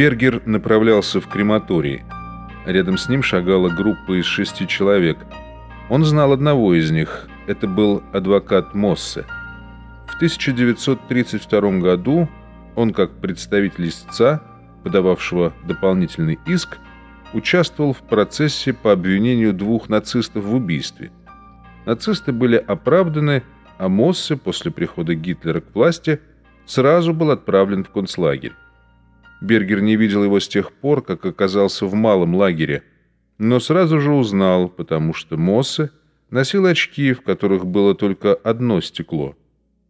Бергер направлялся в крематорий. Рядом с ним шагала группа из шести человек. Он знал одного из них. Это был адвокат Моссе. В 1932 году он, как представитель истца, подававшего дополнительный иск, участвовал в процессе по обвинению двух нацистов в убийстве. Нацисты были оправданы, а Моссе после прихода Гитлера к власти сразу был отправлен в концлагерь. Бергер не видел его с тех пор, как оказался в малом лагере, но сразу же узнал, потому что Моссе носил очки, в которых было только одно стекло.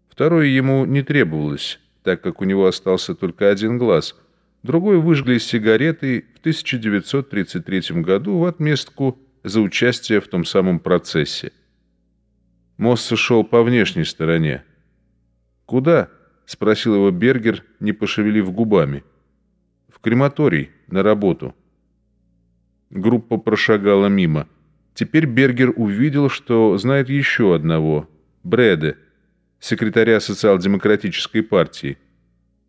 Второе ему не требовалось, так как у него остался только один глаз. Другой выжгли сигаретой в 1933 году в отместку за участие в том самом процессе. Моссе шел по внешней стороне. «Куда?» — спросил его Бергер, не пошевелив губами. «В крематорий, на работу». Группа прошагала мимо. Теперь Бергер увидел, что знает еще одного — Бреде, секретаря социал-демократической партии.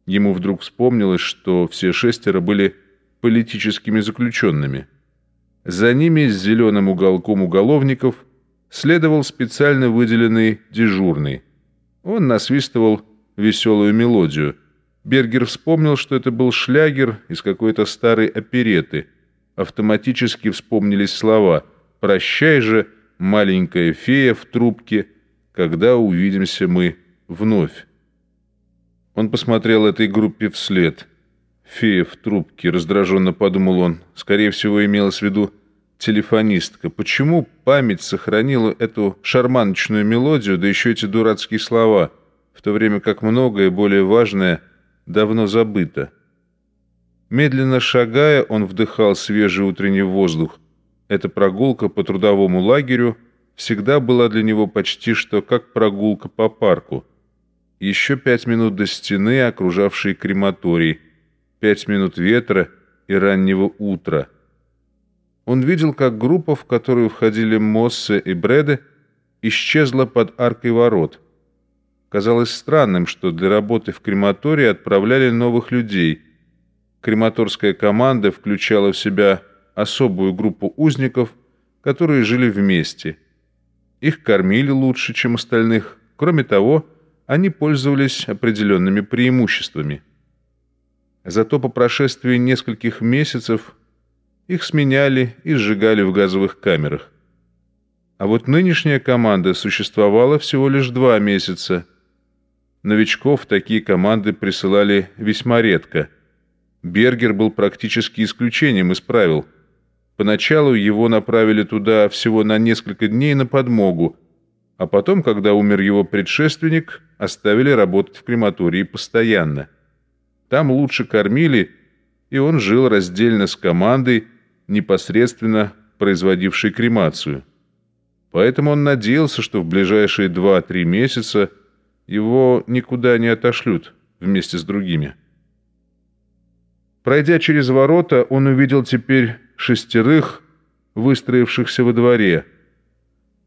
Ему вдруг вспомнилось, что все шестеро были политическими заключенными. За ними с зеленым уголком уголовников следовал специально выделенный дежурный. Он насвистывал веселую мелодию. Бергер вспомнил, что это был шлягер из какой-то старой опереты. Автоматически вспомнились слова «Прощай же, маленькая фея в трубке», когда увидимся мы вновь. Он посмотрел этой группе вслед. «Фея в трубке», — раздраженно подумал он. Скорее всего, имелось в виду телефонистка. Почему память сохранила эту шарманочную мелодию, да еще эти дурацкие слова, в то время как многое более важное давно забыто? Медленно шагая, он вдыхал свежий утренний воздух. Эта прогулка по трудовому лагерю — всегда была для него почти что как прогулка по парку. Еще пять минут до стены, окружавшей крематорий, пять минут ветра и раннего утра. Он видел, как группа, в которую входили Моссе и Бреде, исчезла под аркой ворот. Казалось странным, что для работы в крематории отправляли новых людей. Крематорская команда включала в себя особую группу узников, которые жили вместе – их кормили лучше, чем остальных. Кроме того, они пользовались определенными преимуществами. Зато по прошествии нескольких месяцев их сменяли и сжигали в газовых камерах. А вот нынешняя команда существовала всего лишь два месяца. Новичков такие команды присылали весьма редко. Бергер был практически исключением из правил – Поначалу его направили туда всего на несколько дней на подмогу, а потом, когда умер его предшественник, оставили работать в крематории постоянно. Там лучше кормили, и он жил раздельно с командой, непосредственно производившей кремацию. Поэтому он надеялся, что в ближайшие 2-3 месяца его никуда не отошлют вместе с другими. Пройдя через ворота, он увидел теперь шестерых, выстроившихся во дворе.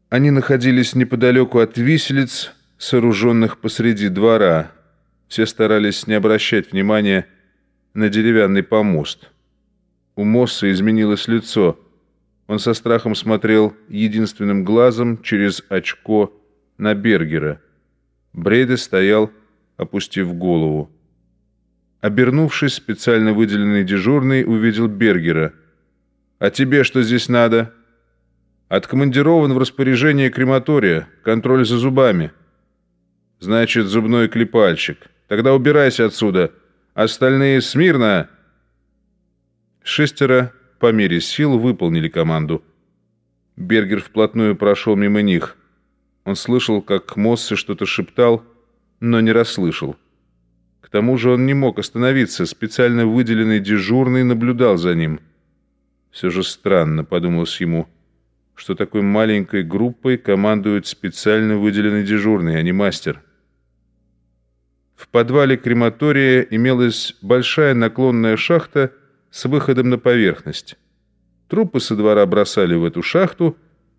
Они находились неподалеку от виселиц, сооруженных посреди двора. Все старались не обращать внимания на деревянный помост. У Мосса изменилось лицо. Он со страхом смотрел единственным глазом через очко на Бергера. Брейде стоял, опустив голову. Обернувшись, специально выделенный дежурный увидел Бергера – «А тебе что здесь надо?» «Откомандирован в распоряжение крематория. Контроль за зубами». «Значит, зубной клепальщик. Тогда убирайся отсюда. Остальные смирно!» Шестеро по мере сил выполнили команду. Бергер вплотную прошел мимо них. Он слышал, как Моссе что-то шептал, но не расслышал. К тому же он не мог остановиться, специально выделенный дежурный наблюдал за ним – все же странно, подумалось ему, что такой маленькой группой командует специально выделенный дежурный, а не мастер. В подвале крематория имелась большая наклонная шахта с выходом на поверхность. Трупы со двора бросали в эту шахту,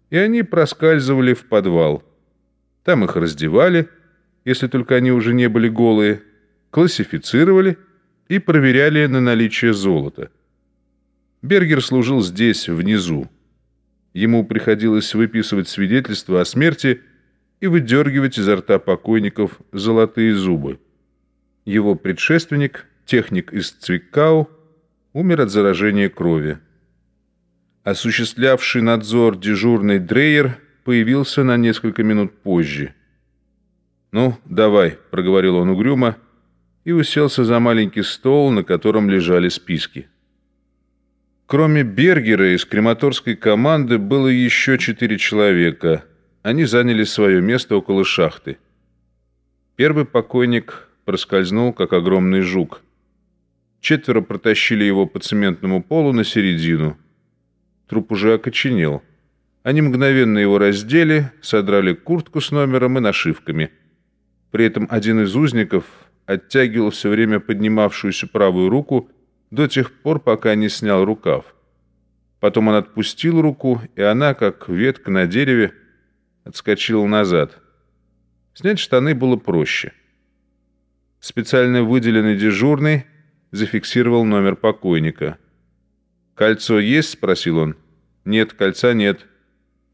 и они проскальзывали в подвал. Там их раздевали, если только они уже не были голые, классифицировали и проверяли на наличие золота. Бергер служил здесь, внизу. Ему приходилось выписывать свидетельства о смерти и выдергивать изо рта покойников золотые зубы. Его предшественник, техник из Цвиккау, умер от заражения крови. Осуществлявший надзор дежурный Дрейер появился на несколько минут позже. «Ну, давай», — проговорил он угрюмо, и уселся за маленький стол, на котором лежали списки. Кроме Бергера из крематорской команды было еще четыре человека. Они заняли свое место около шахты. Первый покойник проскользнул, как огромный жук. Четверо протащили его по цементному полу на середину. Труп уже окоченел. Они мгновенно его раздели, содрали куртку с номером и нашивками. При этом один из узников оттягивал все время поднимавшуюся правую руку до тех пор, пока не снял рукав. Потом он отпустил руку, и она, как ветка на дереве, отскочила назад. Снять штаны было проще. Специально выделенный дежурный зафиксировал номер покойника. «Кольцо есть?» — спросил он. «Нет, кольца нет».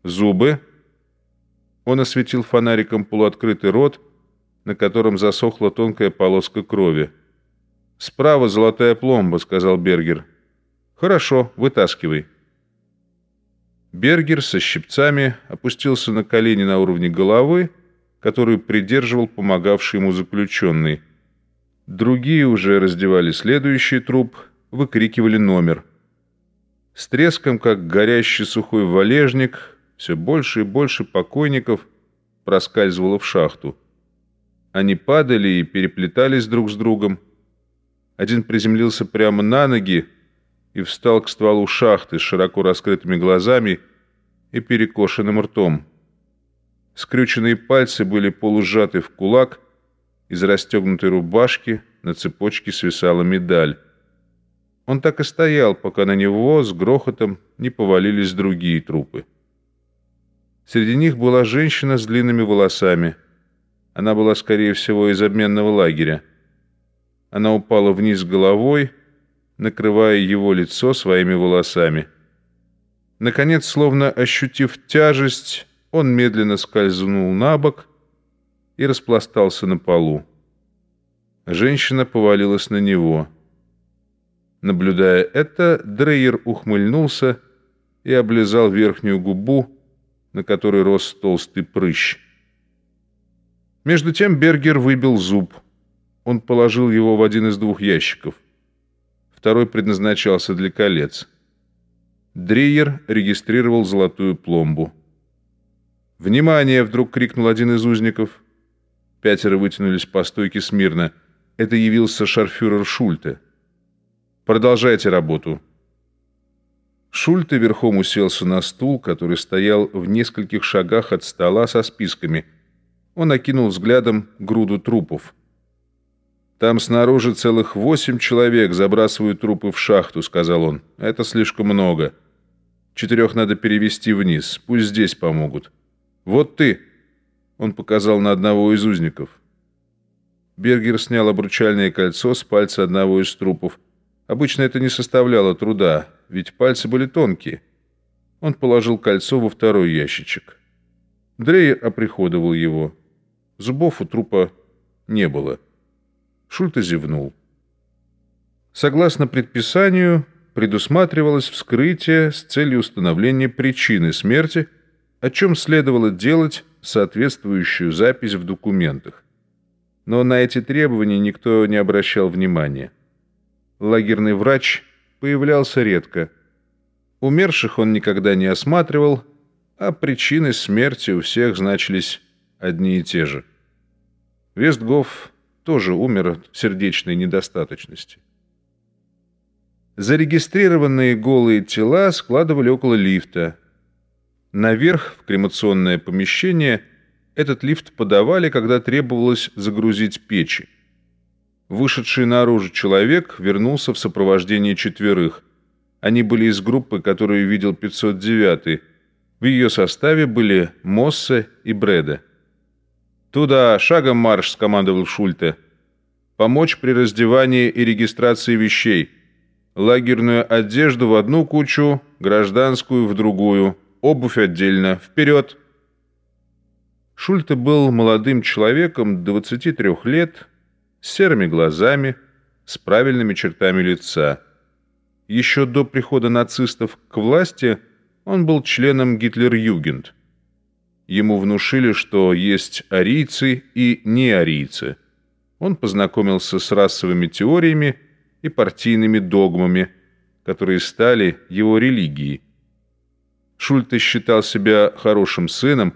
«Зубы?» Он осветил фонариком полуоткрытый рот, на котором засохла тонкая полоска крови. «Справа золотая пломба», — сказал Бергер. «Хорошо, вытаскивай». Бергер со щипцами опустился на колени на уровне головы, которую придерживал помогавший ему заключенный. Другие уже раздевали следующий труп, выкрикивали номер. С треском, как горящий сухой валежник, все больше и больше покойников проскальзывало в шахту. Они падали и переплетались друг с другом, один приземлился прямо на ноги и встал к стволу шахты с широко раскрытыми глазами и перекошенным ртом. Скрюченные пальцы были полужаты в кулак, из расстегнутой рубашки на цепочке свисала медаль. Он так и стоял, пока на него с грохотом не повалились другие трупы. Среди них была женщина с длинными волосами. Она была, скорее всего, из обменного лагеря. Она упала вниз головой, накрывая его лицо своими волосами. Наконец, словно ощутив тяжесть, он медленно скользнул на бок и распластался на полу. Женщина повалилась на него. Наблюдая это, Дрейер ухмыльнулся и облизал верхнюю губу, на которой рос толстый прыщ. Между тем Бергер выбил зуб — он положил его в один из двух ящиков. Второй предназначался для колец. Дриер регистрировал золотую пломбу. «Внимание!» — вдруг крикнул один из узников. Пятеро вытянулись по стойке смирно. Это явился шарфюрер Шульте. «Продолжайте работу». Шульте верхом уселся на стул, который стоял в нескольких шагах от стола со списками. Он окинул взглядом груду трупов. «Там снаружи целых восемь человек забрасывают трупы в шахту», — сказал он. «Это слишком много. Четырех надо перевести вниз. Пусть здесь помогут. Вот ты!» Он показал на одного из узников. Бергер снял обручальное кольцо с пальца одного из трупов. Обычно это не составляло труда, ведь пальцы были тонкие. Он положил кольцо во второй ящичек. Дрейер оприходовал его. Зубов у трупа не было. Шульте зевнул. Согласно предписанию, предусматривалось вскрытие с целью установления причины смерти, о чем следовало делать соответствующую запись в документах. Но на эти требования никто не обращал внимания. Лагерный врач появлялся редко. Умерших он никогда не осматривал, а причины смерти у всех значились одни и те же. Вестгоф тоже умер от сердечной недостаточности. Зарегистрированные голые тела складывали около лифта. Наверх, в кремационное помещение, этот лифт подавали, когда требовалось загрузить печи. Вышедший наружу человек вернулся в сопровождении четверых. Они были из группы, которую видел 509-й. В ее составе были Моссе и Бреда. «Туда, шагом марш!» — скомандовал Шульте. помочь при раздевании и регистрации вещей, лагерную одежду в одну кучу, гражданскую в другую, обувь отдельно. Вперед!» Шульте был молодым человеком 23 лет, с серыми глазами, с правильными чертами лица. Еще до прихода нацистов к власти он был членом Гитлер-Югент. Ему внушили, что есть арийцы и неарийцы. Он познакомился с расовыми теориями и партийными догмами, которые стали его религией. Шульте считал себя хорошим сыном,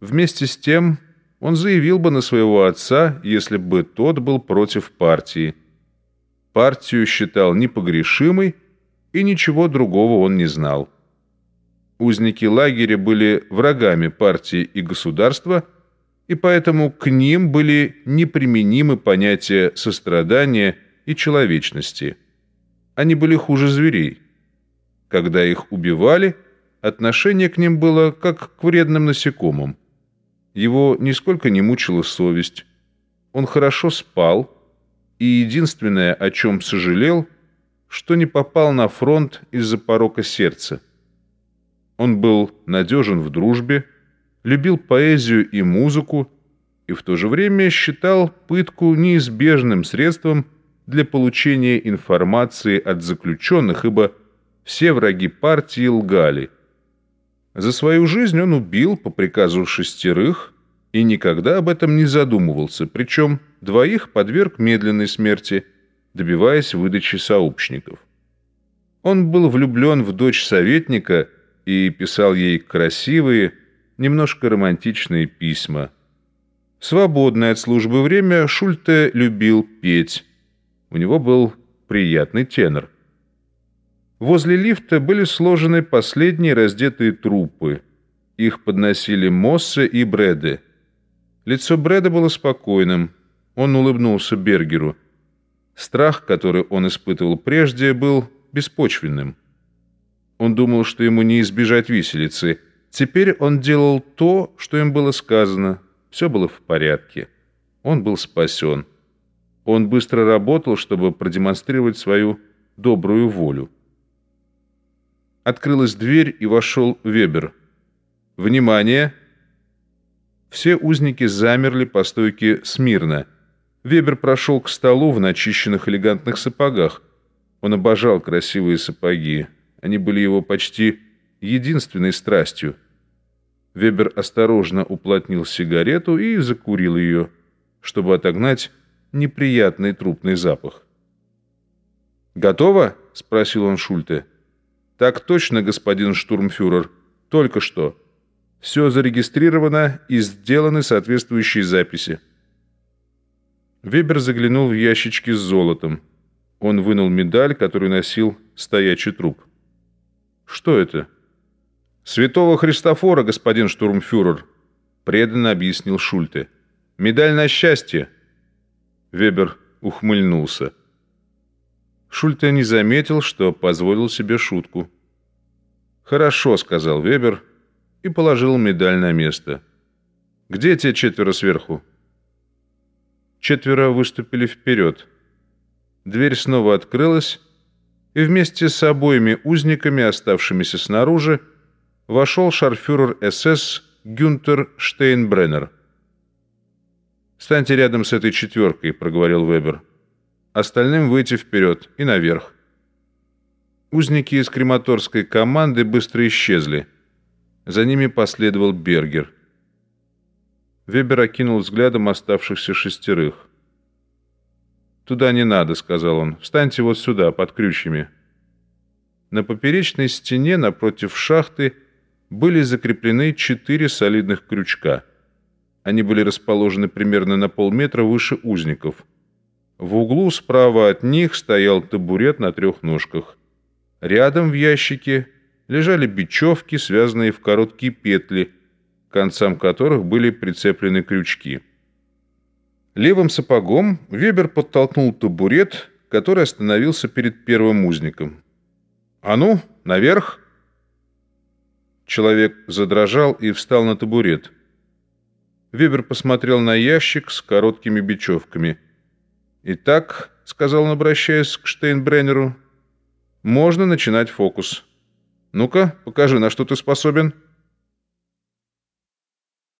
вместе с тем он заявил бы на своего отца, если бы тот был против партии. Партию считал непогрешимой, и ничего другого он не знал. Узники лагеря были врагами партии и государства, и поэтому к ним были неприменимы понятия сострадания и человечности. Они были хуже зверей. Когда их убивали, отношение к ним было как к вредным насекомым. Его нисколько не мучила совесть. Он хорошо спал, и единственное, о чем сожалел, что не попал на фронт из-за порока сердца. Он был надежен в дружбе, любил поэзию и музыку, и в то же время считал пытку неизбежным средством для получения информации от заключенных, ибо все враги партии лгали – за свою жизнь он убил по приказу шестерых и никогда об этом не задумывался, причем двоих подверг медленной смерти, добиваясь выдачи сообщников. Он был влюблен в дочь советника и писал ей красивые, немножко романтичные письма. свободное от службы время Шульте любил петь. У него был приятный тенор. Возле лифта были сложены последние раздетые трупы. Их подносили Моссе и Бреде. Лицо Бреда было спокойным. Он улыбнулся Бергеру. Страх, который он испытывал прежде, был беспочвенным. Он думал, что ему не избежать виселицы. Теперь он делал то, что им было сказано. Все было в порядке. Он был спасен. Он быстро работал, чтобы продемонстрировать свою добрую волю. Открылась дверь, и вошел Вебер. «Внимание!» Все узники замерли по стойке смирно. Вебер прошел к столу в начищенных элегантных сапогах. Он обожал красивые сапоги. Они были его почти единственной страстью. Вебер осторожно уплотнил сигарету и закурил ее, чтобы отогнать неприятный трупный запах. «Готово?» — спросил он Шульте. «Так точно, господин штурмфюрер. Только что. Все зарегистрировано и сделаны соответствующие записи». Вебер заглянул в ящички с золотом. Он вынул медаль, которую носил стоячий труп. «Что это?» «Святого Христофора, господин штурмфюрер», — преданно объяснил Шульте. «Медаль на счастье». Вебер ухмыльнулся. Шульте не заметил, что позволил себе шутку. «Хорошо», — сказал Вебер и положил медаль на место. «Где те четверо сверху?» Четверо выступили вперед. Дверь снова открылась, и вместе с обоими узниками, оставшимися снаружи, вошел шарфюрер СС Гюнтер Штейнбреннер. «Станьте рядом с этой четверкой», — проговорил Вебер остальным выйти вперед и наверх. Узники из крематорской команды быстро исчезли. За ними последовал Бергер. Вебер окинул взглядом оставшихся шестерых. «Туда не надо», — сказал он. «Встаньте вот сюда, под крючьями». На поперечной стене напротив шахты были закреплены четыре солидных крючка. Они были расположены примерно на полметра выше узников — в углу справа от них стоял табурет на трех ножках. Рядом в ящике лежали бечевки, связанные в короткие петли, к концам которых были прицеплены крючки. Левым сапогом Вебер подтолкнул табурет, который остановился перед первым узником. «А ну, наверх!» Человек задрожал и встал на табурет. Вебер посмотрел на ящик с короткими бечевками – «Итак», — сказал он, обращаясь к Штейнбреннеру, — «можно начинать фокус. Ну-ка, покажи, на что ты способен».